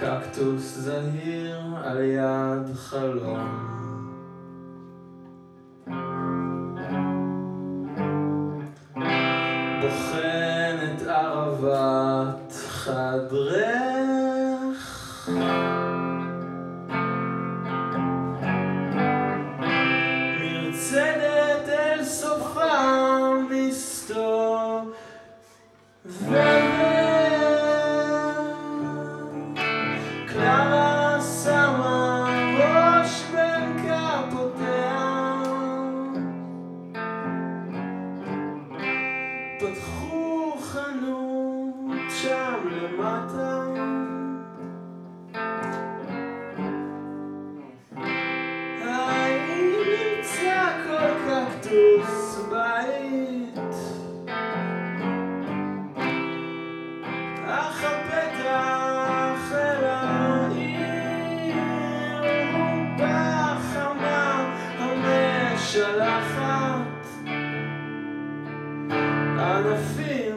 קקטוס זהיר על יד חלום. בוחן את ערבת חדרך פתחו חנות שם למטה. האם נמצא כל Agora sim.